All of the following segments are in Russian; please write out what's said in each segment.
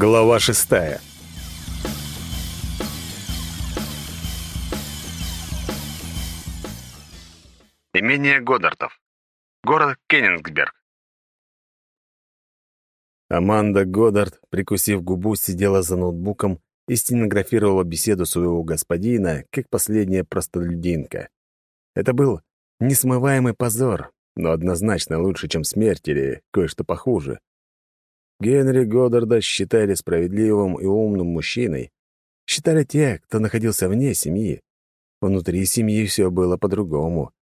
Глава шестая. Имение Годдартов. Город Кеннингсберг. Аманда Годдард, прикусив губу, сидела за ноутбуком и стенографировала беседу своего господина, как последняя простолюдинка. Это был несмываемый позор, но однозначно лучше, чем смерть или кое-что похуже. Генри Годдарда считали справедливым и умным мужчиной. Считали те, кто находился вне семьи. Внутри семьи все было по-другому.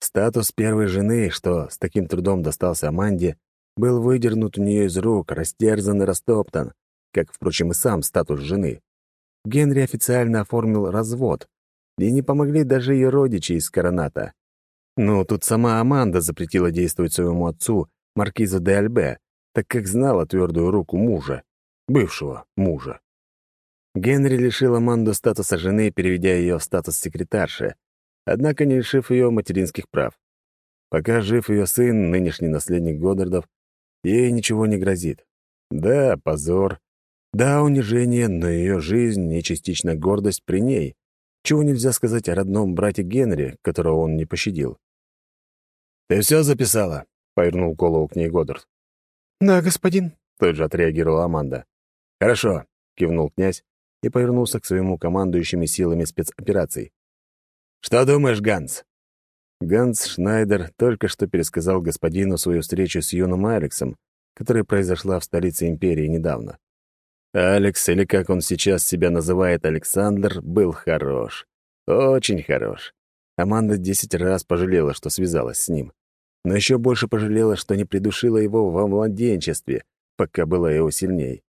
Статус первой жены, что с таким трудом достался Аманде, был выдернут у нее из рук, растерзан и растоптан, как, впрочем, и сам статус жены. Генри официально оформил развод, и не помогли даже ее родичи из Короната. Ну, тут сама Аманда запретила действовать своему отцу, маркизу де Альбе, так как знала твердую руку мужа, бывшего мужа. Генри лишил Аманду статуса жены, переведя ее в статус секретарши, однако не лишив ее материнских прав. Пока жив ее сын, нынешний наследник Годдардов, ей ничего не грозит. Да, позор, да, унижение, но ее жизнь и частично гордость при ней, чего нельзя сказать о родном брате Генри, которого он не пощадил. «Ты все записала?» — повернул голову к ней Годдард. «Да, господин», — тут же отреагировала Аманда. «Хорошо», — кивнул князь и повернулся к своему командующими силами спецопераций. «Что думаешь, Ганс?» Ганс Шнайдер только что пересказал господину свою встречу с юным Алексом, которая произошла в столице империи недавно. Алекс, или как он сейчас себя называет, Александр, был хорош. Очень хорош. Аманда десять раз пожалела, что связалась с ним. Но еще больше пожалела, что не придушила его во младенчестве, пока была его сильней.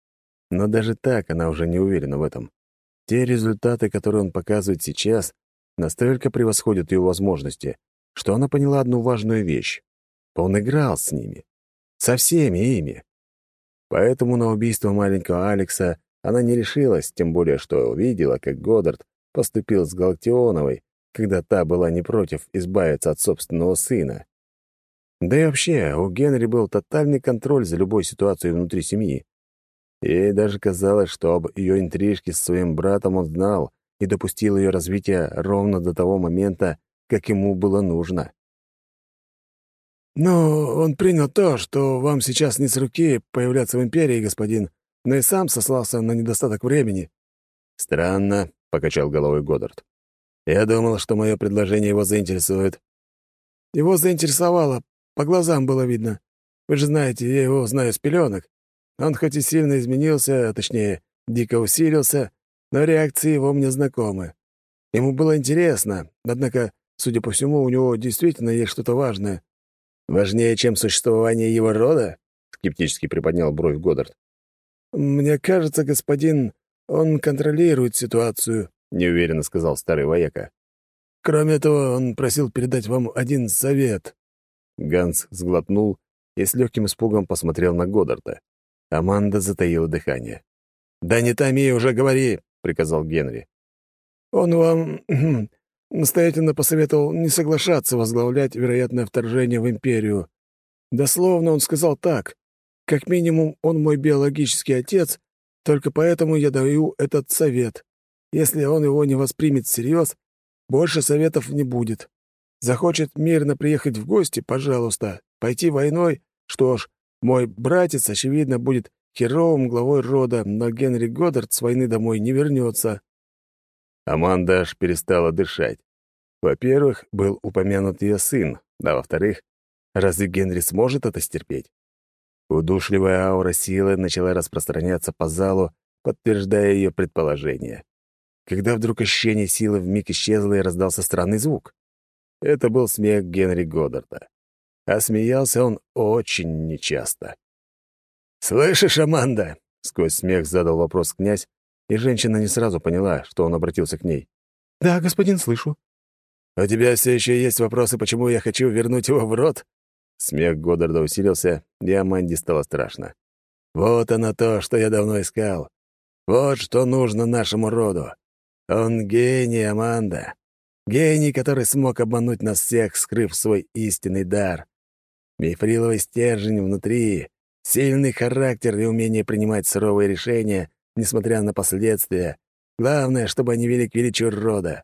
Но даже так она уже не уверена в этом. Те результаты, которые он показывает сейчас, настолько превосходят ее возможности, что она поняла одну важную вещь. Он играл с ними. Со всеми ими. Поэтому на убийство маленького Алекса она не решилась, тем более что увидела, как Годдард поступил с Галактионовой, когда та была не против избавиться от собственного сына. Да и вообще, у Генри был тотальный контроль за любой ситуацией внутри семьи. Ей даже казалось, что об ее интрижке с своим братом он знал и допустил ее развитие ровно до того момента, как ему было нужно. «Но он принял то, что вам сейчас не с руки появляться в Империи, господин, но и сам сослался на недостаток времени». «Странно», — покачал головой Годдард. «Я думал, что мое предложение его заинтересует». «Его заинтересовало, по глазам было видно. Вы же знаете, я его знаю с пеленок. Он хоть и сильно изменился, а точнее, дико усилился, но реакции его мне знакомы. Ему было интересно, однако, судя по всему, у него действительно есть что-то важное. «Важнее, чем существование его рода?» — скептически приподнял бровь Годдард. «Мне кажется, господин, он контролирует ситуацию», — неуверенно сказал старый вояка. «Кроме того, он просил передать вам один совет». Ганс сглотнул и с легким испугом посмотрел на Годдарда. Аманда затаила дыхание. «Да не томи, уже говори», — приказал Генри. «Он вам настоятельно посоветовал не соглашаться возглавлять вероятное вторжение в империю. Дословно он сказал так. Как минимум, он мой биологический отец, только поэтому я даю этот совет. Если он его не воспримет всерьез, больше советов не будет. Захочет мирно приехать в гости, пожалуйста. Пойти войной, что ж, мой братец, очевидно, будет херовым главой рода, но Генри Годдард с войны домой не вернется. Аманда аж перестала дышать. Во-первых, был упомянут ее сын, а во-вторых, разве Генри сможет это стерпеть? Удушливая аура силы начала распространяться по залу, подтверждая ее предположение. Когда вдруг ощущение силы вмиг исчезло и раздался странный звук. Это был смех Генри Годдарда. А смеялся он очень нечасто. «Слышишь, Аманда?» — сквозь смех задал вопрос князь, и женщина не сразу поняла, что он обратился к ней. «Да, господин, слышу». «У тебя все еще есть вопросы, почему я хочу вернуть его в рот?» Смех Годдарда усилился, и Аманде стало страшно. «Вот оно то, что я давно искал. Вот что нужно нашему роду. Он гений, Аманда. Гений, который смог обмануть нас всех, скрыв свой истинный дар. Мифриловый стержень внутри, Сильный характер и умение принимать суровые решения, несмотря на последствия. Главное, чтобы они вели к величию рода.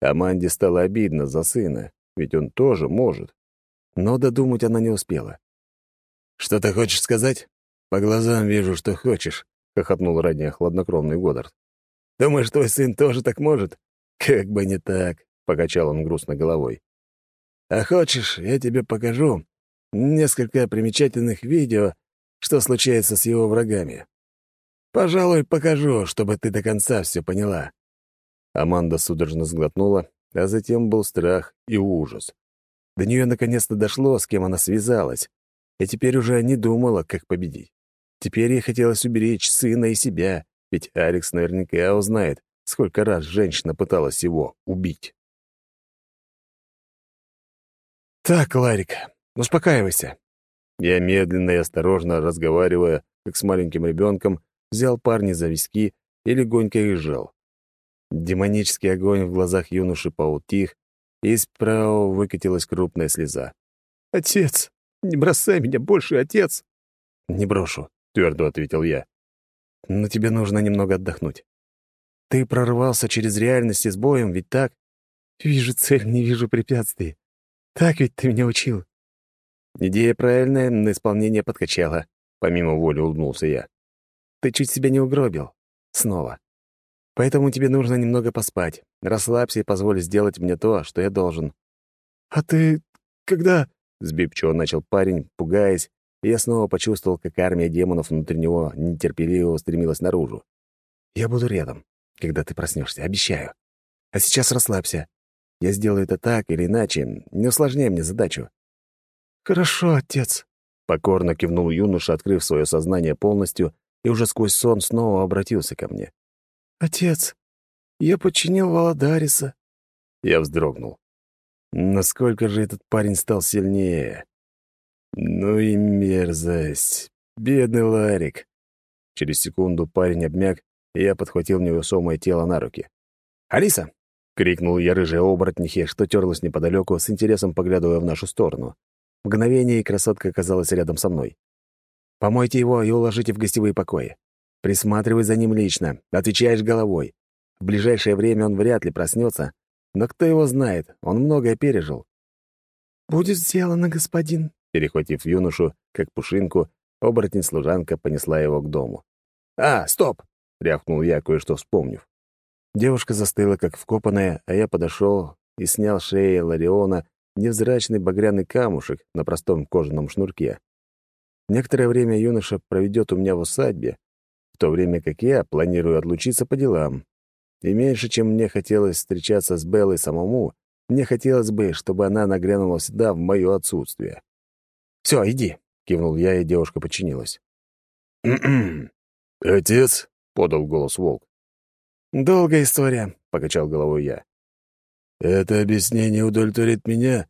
Аманде стало обидно за сына, ведь он тоже может. Но додумать она не успела. «Что ты хочешь сказать?» «По глазам вижу, что хочешь», — хохотнул ранее хладнокровный Годдард. «Думаешь, твой сын тоже так может?» «Как бы не так», — покачал он грустно головой. «А хочешь, я тебе покажу несколько примечательных видео, что случается с его врагами. Пожалуй, покажу, чтобы ты до конца все поняла». Аманда судорожно сглотнула, а затем был страх и ужас. До нее наконец-то дошло, с кем она связалась, и теперь уже не думала, как победить. Теперь ей хотелось уберечь сына и себя, ведь Алекс наверняка узнает, сколько раз женщина пыталась его убить. «Так, Ларик, успокаивайся». Я медленно и осторожно, разговаривая, как с маленьким ребенком, взял парня за виски и легонько их сжал. Демонический огонь в глазах юноши поутих, и из правого выкатилась крупная слеза. «Отец! Не бросай меня больше, отец!» «Не брошу», — твердо ответил я. «Но тебе нужно немного отдохнуть. Ты прорвался через реальность с боем, ведь так? Вижу цель, не вижу препятствий. Так ведь ты меня учил». «Идея правильная, на исполнение подкачала», — помимо воли улыбнулся я. «Ты чуть себя не угробил. Снова. Поэтому тебе нужно немного поспать. Расслабься и позволь сделать мне то, что я должен». «А ты когда?» — сбивчиво начал парень, пугаясь, и я снова почувствовал, как армия демонов внутри него нетерпеливо стремилась наружу. «Я буду рядом, когда ты проснешься, обещаю. А сейчас расслабься. Я сделаю это так или иначе, не усложняй мне задачу». «Хорошо, отец», — покорно кивнул юноша, открыв свое сознание полностью, и уже сквозь сон снова обратился ко мне. «Отец, я подчинил Володариса». Я вздрогнул. Насколько же этот парень стал сильнее? Ну и мерзость. Бедный Ларик. Через секунду парень обмяк, и я подхватил невесомое тело на руки. «Алиса!» — крикнул я рыжей оборотнихе, что терлась неподалеку, с интересом поглядывая в нашу сторону. Мгновение, и красотка оказалась рядом со мной. «Помойте его и уложите в гостевые покои. Присматривай за ним лично, отвечаешь головой. В ближайшее время он вряд ли проснется, но кто его знает, он многое пережил. «Будет сделано, господин», — перехватив юношу, как пушинку, оборотень-служанка понесла его к дому. «А, стоп!» — рявкнул я, кое-что вспомнив. Девушка застыла, как вкопанная, а я подошел и снял с шеи Лариона невзрачный багряный камушек на простом кожаном шнурке. Некоторое время юноша проведет у меня в усадьбе, то время как я планирую отлучиться по делам. И меньше, чем мне хотелось встречаться с Беллой самому, мне хотелось бы, чтобы она нагрянула сюда в мое отсутствие. «Все, иди», — кивнул я, и девушка подчинилась. «Отец?» — подал голос волк. «Долгая история», — покачал головой я. «Это объяснение удовлетворит меня,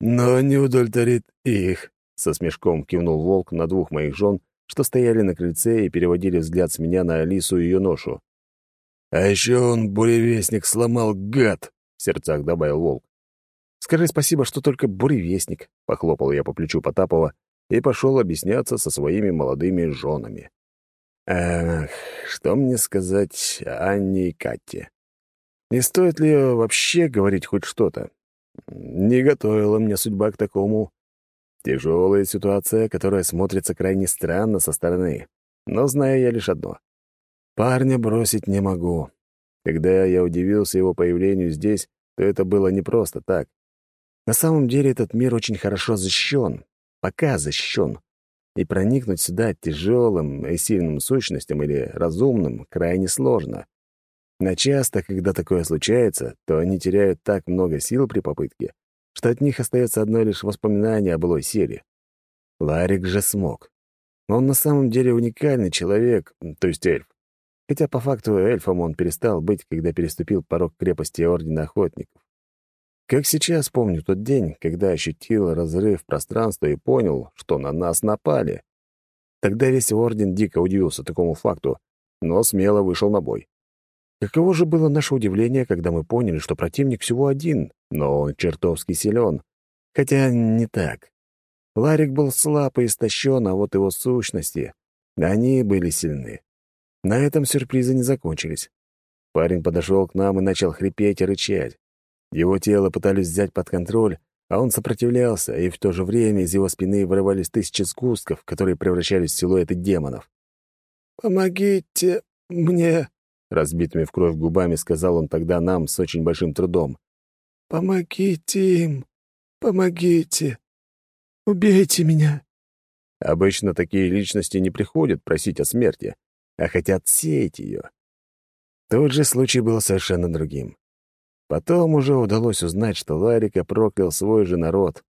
но не удовлетворит их», — со смешком кивнул волк на двух моих жен, что стояли на крыльце и переводили взгляд с меня на Алису и ее ношу. «А еще он буревестник сломал, гад!» — в сердцах добавил волк. «Скажи спасибо, что только буревестник», — похлопал я по плечу Потапова и пошел объясняться со своими молодыми женами. Эх, что мне сказать Анне и Кате? Не стоит ли вообще говорить хоть что-то? Не готовила мне судьба к такому. Тяжелая ситуация, которая смотрится крайне странно со стороны. Но знаю я лишь одно. Парня бросить не могу. Когда я удивился его появлению здесь, то это было не просто так. На самом деле этот мир очень хорошо защищен. Пока защищен. И проникнуть сюда тяжелым и сильным сущностям или разумным крайне сложно. Но часто, когда такое случается, то они теряют так много сил при попытке, что от них остается одно лишь воспоминание о былой силе. Ларик же смог. Он на самом деле уникальный человек, то есть эльф. Хотя по факту эльфом он перестал быть, когда переступил порог крепости Ордена Охотников. Как сейчас помню тот день, когда ощутил разрыв пространства и понял, что на нас напали. Тогда весь Орден дико удивился такому факту, но смело вышел на бой. Каково же было наше удивление, когда мы поняли, что противник всего один, но он чертовски силен. Хотя не так. Ларик был слаб и истощен, а вот его сущности, они были сильны. На этом сюрпризы не закончились. Парень подошел к нам и начал хрипеть и рычать. Его тело пытались взять под контроль, а он сопротивлялся, и в то же время из его спины вырывались тысячи сгустков, которые превращались в силуэты демонов. «Помогите мне!» — разбитыми в кровь губами сказал он тогда нам с очень большим трудом. «Помогите им! Помогите! Убейте меня!» Обычно такие личности не приходят просить о смерти, а хотят сеять ее. Тот же случай был совершенно другим. Потом уже удалось узнать, что Ларика проклял свой же народ.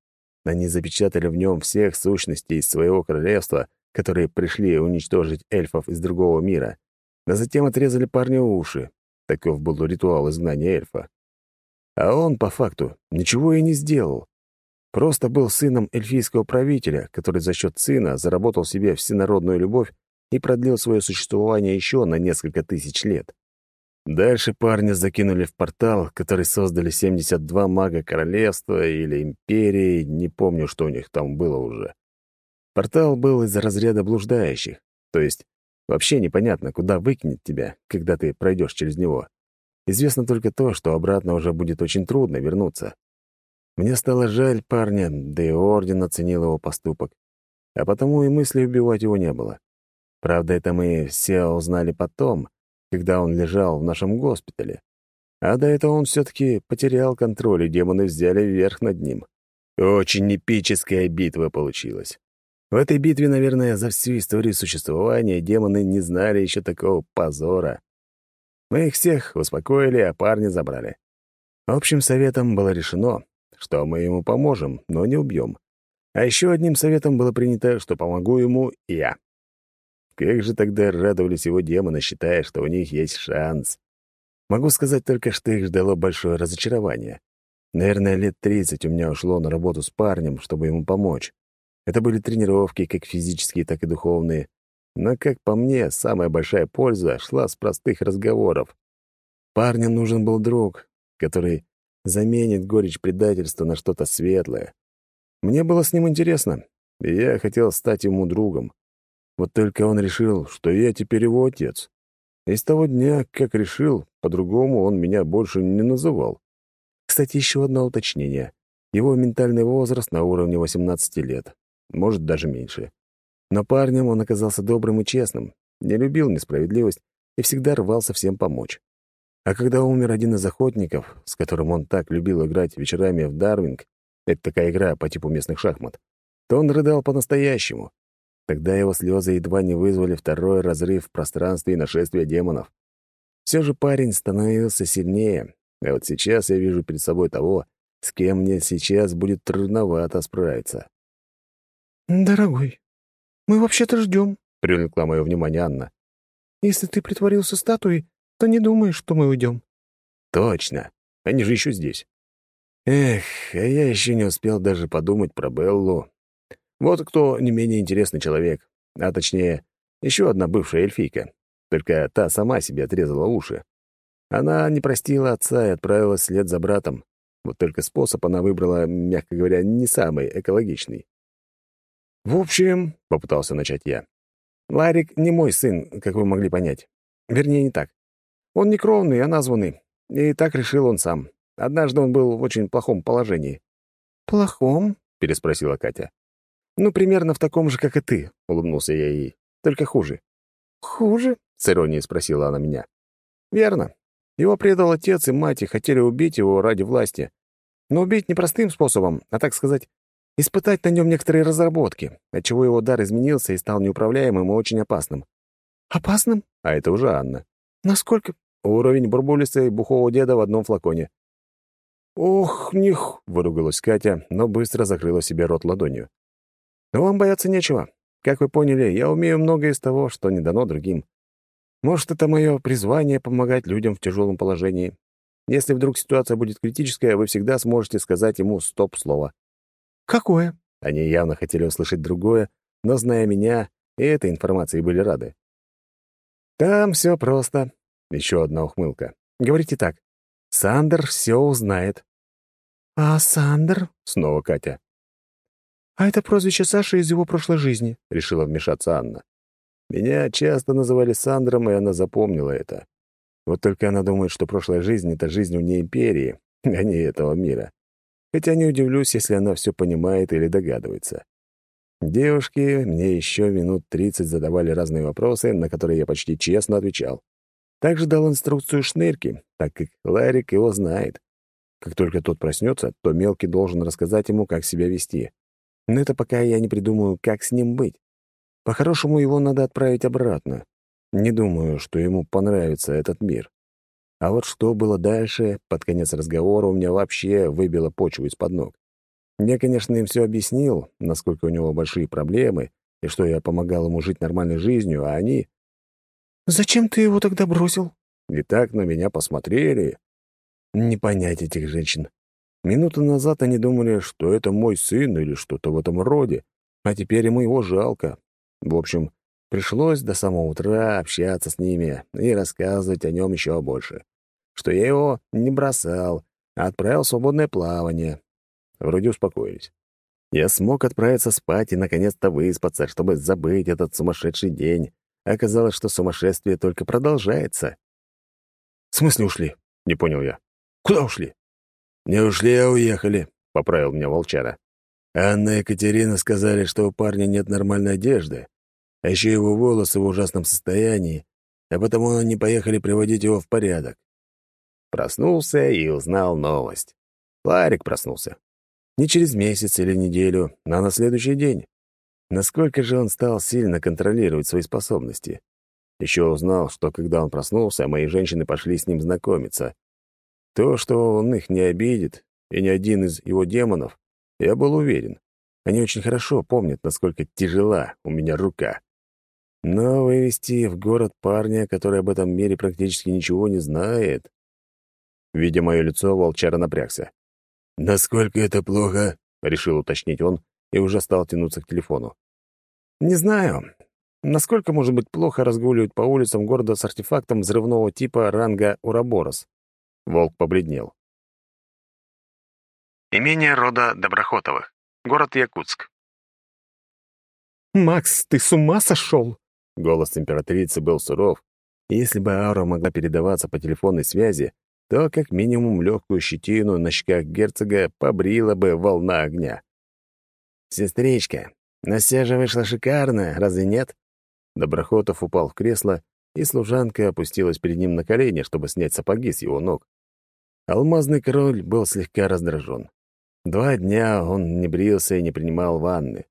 Они запечатали в нем всех сущностей из своего королевства, которые пришли уничтожить эльфов из другого мира, а затем отрезали парню уши. Таков был ритуал изгнания эльфа. А он, по факту, ничего и не сделал. Просто был сыном эльфийского правителя, который за счет сына заработал себе всенародную любовь и продлил свое существование еще на несколько тысяч лет. Дальше парня закинули в портал, который создали 72 мага королевства или империи, не помню, что у них там было уже. Портал был из разряда блуждающих, то есть вообще непонятно, куда выкинет тебя, когда ты пройдешь через него. Известно только то, что обратно уже будет очень трудно вернуться. Мне стало жаль парня, да и Орден оценил его поступок. А потому и мысли убивать его не было. Правда, это мы все узнали потом, когда он лежал в нашем госпитале. А до этого он все-таки потерял контроль, и демоны взяли верх над ним. Очень эпическая битва получилась. В этой битве, наверное, за всю историю существования демоны не знали еще такого позора. Мы их всех успокоили, а парня забрали. Общим советом было решено, что мы ему поможем, но не убьем. А еще одним советом было принято, что помогу ему я. Как же тогда радовались его демоны, считая, что у них есть шанс. Могу сказать только, что их ждало большое разочарование. Наверное, лет 30 у меня ушло на работу с парнем, чтобы ему помочь. Это были тренировки, как физические, так и духовные. Но, как по мне, самая большая польза шла с простых разговоров. Парню нужен был друг, который заменит горечь предательства на что-то светлое. Мне было с ним интересно, и я хотел стать ему другом. Вот только он решил, что я теперь его отец. И с того дня, как решил, по-другому он меня больше не называл. Кстати, еще одно уточнение. Его ментальный возраст на уровне 18 лет, может, даже меньше. Но парнем он оказался добрым и честным, не любил несправедливость и всегда рвался всем помочь. А когда умер один из охотников, с которым он так любил играть вечерами в Дарвинг, это такая игра по типу местных шахмат, то он рыдал по-настоящему. Тогда его слезы едва не вызвали второй разрыв в пространстве и нашествие демонов. Все же парень становился сильнее, а вот сейчас я вижу перед собой того, с кем мне сейчас будет трудновато справиться. «Дорогой, мы вообще-то ждем», — привлекла мое внимание Анна. «Если ты притворился статуей, то не думаешь, что мы уйдем». «Точно. Они же еще здесь». Эх, а я еще не успел даже подумать про Беллу, вот кто не менее интересный человек, а точнее, еще одна бывшая эльфийка. Только та сама себе отрезала уши. Она не простила отца и отправилась вслед за братом. Вот только способ она выбрала, мягко говоря, не самый экологичный. «В общем», — попытался начать я, — «Ларик не мой сын, как вы могли понять. Вернее, не так. Он не кровный, а названный. И так решил он сам. Однажды он был в очень плохом положении». «Плохом?» — переспросила Катя. «Ну, примерно в таком же, как и ты», — улыбнулся я ей. «Только хуже». «Хуже?» — с иронией спросила она меня. «Верно. Его предал отец и мать и хотели убить его ради власти. Но убить не простым способом, а, так сказать, испытать на нем некоторые разработки, отчего его дар изменился и стал неуправляемым и очень опасным». «Опасным?» А это уже Анна. «Насколько?» Уровень бурбулиса и бухого деда в одном флаконе. «Ох, них!» — выругалась Катя, но быстро закрыла себе рот ладонью. Но вам бояться нечего. Как вы поняли, я умею многое из того, что не дано другим. Может, это мое призвание помогать людям в тяжелом положении. Если вдруг ситуация будет критическая, вы всегда сможете сказать ему стоп-слово. «Какое?» Они явно хотели услышать другое, но, зная меня, и этой информации были рады. «Там все просто». Еще одна ухмылка. «Говорите так. Сандер все узнает». «А Сандер?» Снова Катя. «А это прозвище Саши из его прошлой жизни», — решила вмешаться Анна. Меня часто называли Сандром, и она запомнила это. Вот только она думает, что прошлая жизнь — это жизнь вне империи, а не этого мира. Хотя не удивлюсь, если она все понимает или догадывается. Девушки мне еще минут тридцать задавали разные вопросы, на которые я почти честно отвечал. Также дал инструкцию Шнырке, так как Ларик его знает. Как только тот проснется, то мелкий должен рассказать ему, как себя вести. Но это пока я не придумаю, как с ним быть. По-хорошему, его надо отправить обратно. Не думаю, что ему понравится этот мир. А вот что было дальше, под конец разговора у меня вообще выбило почву из-под ног. Я, конечно, им все объяснил, насколько у него большие проблемы, и что я помогал ему жить нормальной жизнью, а они... «Зачем ты его тогда бросил?» И так на меня посмотрели. Не понять этих женщин. Минуту назад они думали, что это мой сын или что-то в этом роде, а теперь ему его жалко. В общем, пришлось до самого утра общаться с ними и рассказывать о нем еще больше. Что я его не бросал, а отправил в свободное плавание. Вроде успокоились. Я смог отправиться спать и наконец-то выспаться, чтобы забыть этот сумасшедший день. Оказалось, что сумасшествие только продолжается. «В смысле ушли?» — не понял я. «Куда ушли?» «Не ушли, а уехали», — поправил меня волчара. Анна и Екатерина сказали, что у парня нет нормальной одежды, а еще его волосы в ужасном состоянии, а потому они поехали приводить его в порядок. Проснулся и узнал новость. Ларик проснулся. Не через месяц или неделю, а на следующий день. Насколько же он стал сильно контролировать свои способности. Еще узнал, что когда он проснулся, мои женщины пошли с ним знакомиться. То, что он их не обидит, и ни один из его демонов, я был уверен. Они очень хорошо помнят, насколько тяжела у меня рука. Но вывести в город парня, который об этом мире практически ничего не знает... Видя мое лицо, волчара напрягся. «Насколько это плохо?» — решил уточнить он и уже стал тянуться к телефону. «Не знаю. Насколько может быть плохо разгуливать по улицам города с артефактом взрывного типа ранга Ураборос?» Волк побледнел. Имение рода Доброхотовых. Город Якутск. «Макс, ты с ума сошел?» Голос императрицы был суров. Если бы аура могла передаваться по телефонной связи, то как минимум легкую щетину на щеках герцога побрила бы волна огня. «Сестричка, на все же вышло шикарно, разве нет?» Доброхотов упал в кресло, и служанка опустилась перед ним на колени, чтобы снять сапоги с его ног. Алмазный король был слегка раздражен. Два дня он не брился и не принимал ванны.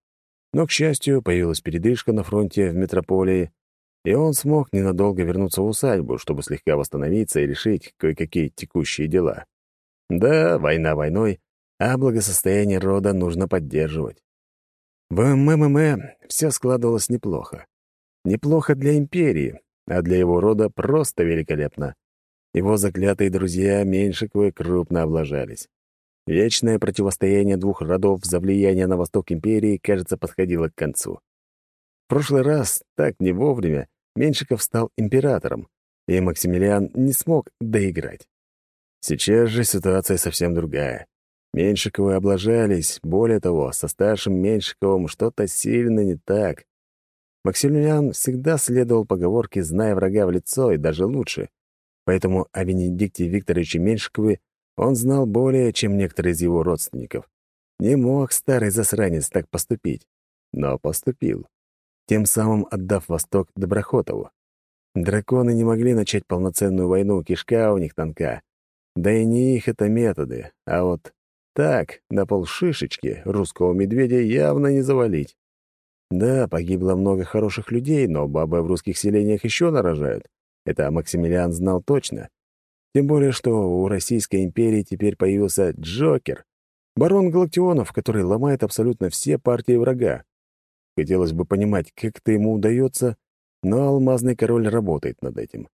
Но, к счастью, появилась передышка на фронте в метрополии, и он смог ненадолго вернуться в усадьбу, чтобы слегка восстановиться и решить кое-какие текущие дела. Да, война войной, а благосостояние рода нужно поддерживать. В МММ все складывалось неплохо. Неплохо для империи, а для его рода просто великолепно. Его заклятые друзья Меньшиковы крупно облажались. Вечное противостояние двух родов за влияние на восток империи, кажется, подходило к концу. В прошлый раз, так не вовремя, Меньшиков стал императором, и Максимилиан не смог доиграть. Сейчас же ситуация совсем другая. Меньшиковы облажались, более того, со старшим Меньшиковым что-то сильно не так. Максимилиан всегда следовал поговорке «зная врага в лицо» и даже лучше. Поэтому о Венедикте Викторовиче Меньшикове он знал более, чем некоторые из его родственников. Не мог старый засранец так поступить, но поступил тем самым отдав Восток Доброхотову. Драконы не могли начать полноценную войну, кишка у них тонка. Да и не их это методы, а вот так, на полшишечки, русского медведя явно не завалить. Да, погибло много хороших людей, но бабы в русских селениях еще нарожают. Это Максимилиан знал точно. Тем более, что у Российской империи теперь появился Джокер, барон Галактионов, который ломает абсолютно все партии врага. Хотелось бы понимать, как это ему удается, но алмазный король работает над этим.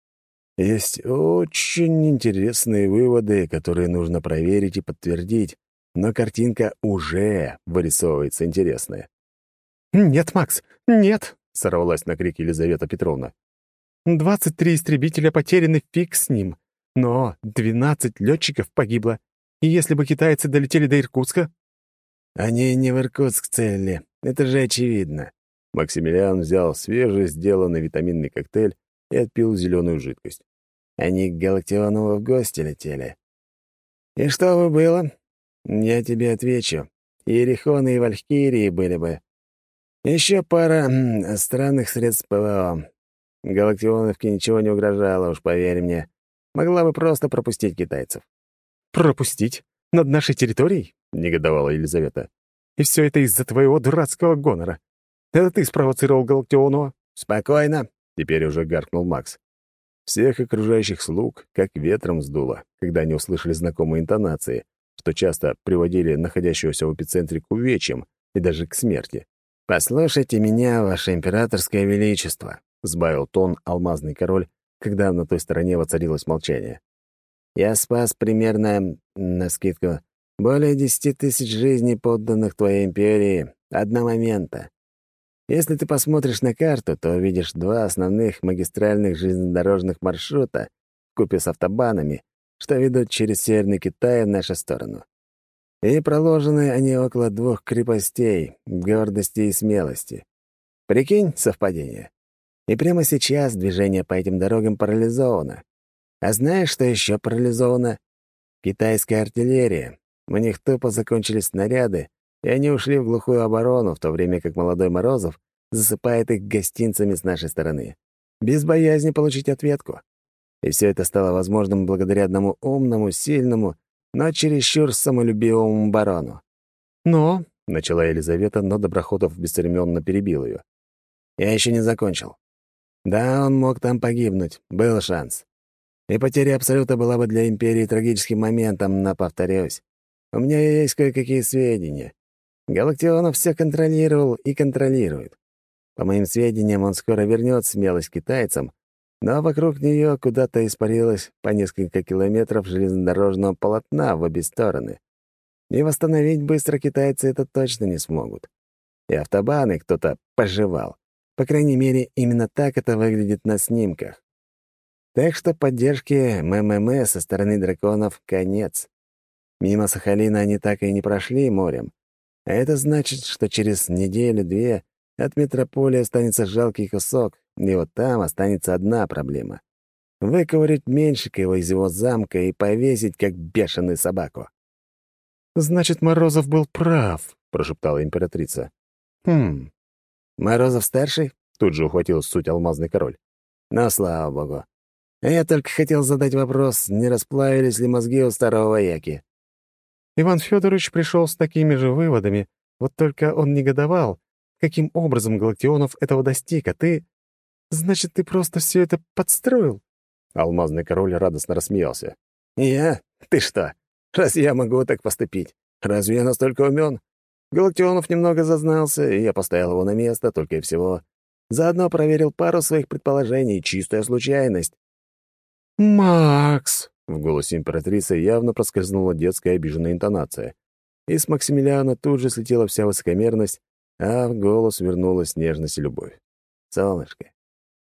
Есть очень интересные выводы, которые нужно проверить и подтвердить, но картинка уже вырисовывается интересная. «Нет, Макс, нет!» — сорвалась на крик Елизавета Петровна. «Двадцать три истребителя потеряны, фиг с ним. Но двенадцать летчиков погибло. И если бы китайцы долетели до Иркутска...» Они не в Иркутск целили, это же очевидно. Максимилиан взял свежий, сделанный витаминный коктейль и отпил зеленую жидкость. Они к Галактионову в гости летели. И что бы было? Я тебе отвечу. Иерихоны и Валькирии были бы. Еще пара странных средств ПВО. Галактионовке ничего не угрожало, уж поверь мне. Могла бы просто пропустить китайцев. «Пропустить? Над нашей территорией?» — негодовала Елизавета. «И все это из-за твоего дурацкого гонора. Это ты спровоцировал Галактионова?» «Спокойно», — теперь уже гаркнул Макс. Всех окружающих слуг как ветром сдуло, когда они услышали знакомые интонации, что часто приводили находящегося в эпицентре к увечьям и даже к смерти. «Послушайте меня, ваше императорское величество», — сбавил тон алмазный король, когда на той стороне воцарилось молчание. «Я спас примерно, на скидку, более десяти тысяч жизней подданных твоей империи одномомента. Если ты посмотришь на карту, то увидишь два основных магистральных железнодорожных маршрута купе с автобанами, что ведут через Северный Китай в нашу сторону. И проложены они около двух крепостей — гордости и смелости. Прикинь, совпадение. И прямо сейчас движение по этим дорогам парализовано. А знаешь, что еще парализовано? Китайская артиллерия. У них тупо закончились снаряды, и они ушли в глухую оборону, в то время как молодой Морозов засыпает их гостинцами с нашей стороны, без боязни получить ответку. И все это стало возможным благодаря одному умному, сильному, но чересчур самолюбивому барону. «Но», — начала Елизавета, но Доброходов бесцеремонно перебил ее. «Я еще не закончил. Да, он мог там погибнуть, был шанс. И потеря Абсолюта была бы для Империи трагическим моментом, но, повторюсь, у меня есть кое-какие сведения. Галактионов все контролировал и контролирует. По моим сведениям, он скоро вернет смелость китайцам, но вокруг нее куда-то испарилось по несколько километров железнодорожного полотна в обе стороны. И восстановить быстро китайцы это точно не смогут. И автобаны кто-то пожевал. По крайней мере, именно так это выглядит на снимках. Так что поддержки МММ со стороны драконов конец. Мимо Сахалина они так и не прошли морем, а это значит, что через неделю-две от метрополии останется жалкий кусок, и вот там останется одна проблема — выковырить Меньшикова из его замка и повесить, как бешеную собаку. «Значит, Морозов был прав», — прошептала императрица. «Хм, Морозов-старший?» — тут же ухватил суть алмазный король. «Ну, слава богу. Я только хотел задать вопрос, не расплавились ли мозги у старого вояки?» Иван Федорович пришел с такими же выводами, вот только он негодовал, каким образом Галактионов этого достиг, а ты... Значит, ты просто все это подстроил?» Алмазный король радостно рассмеялся. «Я? Ты что? Раз я могу так поступить? Разве я настолько умен? Галактионов немного зазнался, и я поставил его на место, только и всего. Заодно проверил пару своих предположений, чистая случайность». «Макс!» В голосе императрицы явно проскользнула детская обиженная интонация. И с Максимилиана тут же слетела вся высокомерность, а в голос вернулась нежность и любовь. «Солнышко,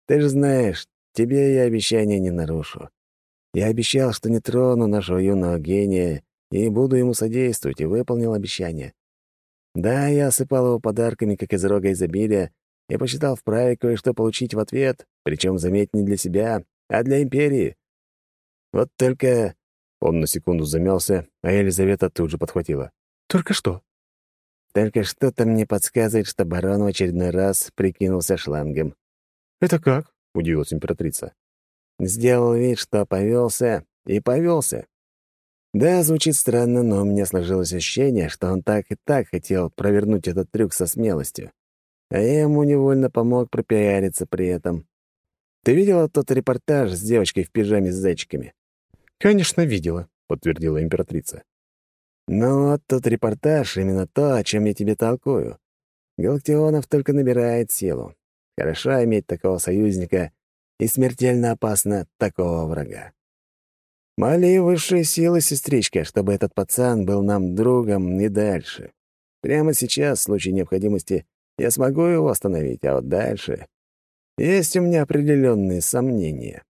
ты же знаешь, тебе я обещания не нарушу. Я обещал, что не трону нашего юного гения и буду ему содействовать, и выполнил обещание. Да, я осыпал его подарками, как из рога изобилия, и посчитал вправе кое-что получить в ответ, причем, заметь, не для себя, а для империи. Вот только...» Он на секунду замялся, а Елизавета тут же подхватила. «Только что?» «Только что-то мне подсказывает, что барон в очередной раз прикинулся шлангом». «Это как?» — удивилась императрица. «Сделал вид, что повелся, и повелся. Да, звучит странно, но у меня сложилось ощущение, что он так и так хотел провернуть этот трюк со смелостью. А я ему невольно помог пропиариться при этом. Ты видела тот репортаж с девочкой в пижаме с зайчиками? «Конечно, видела», — подтвердила императрица. «Ну вот тот репортаж — именно то, о чем я тебе толкую. Галактионов только набирает силу. Хорошо иметь такого союзника и смертельно опасно такого врага. Моли высшие силы, сестричка, чтобы этот пацан был нам другом и дальше. Прямо сейчас, в случае необходимости, я смогу его остановить, а вот дальше... Есть у меня определенные сомнения.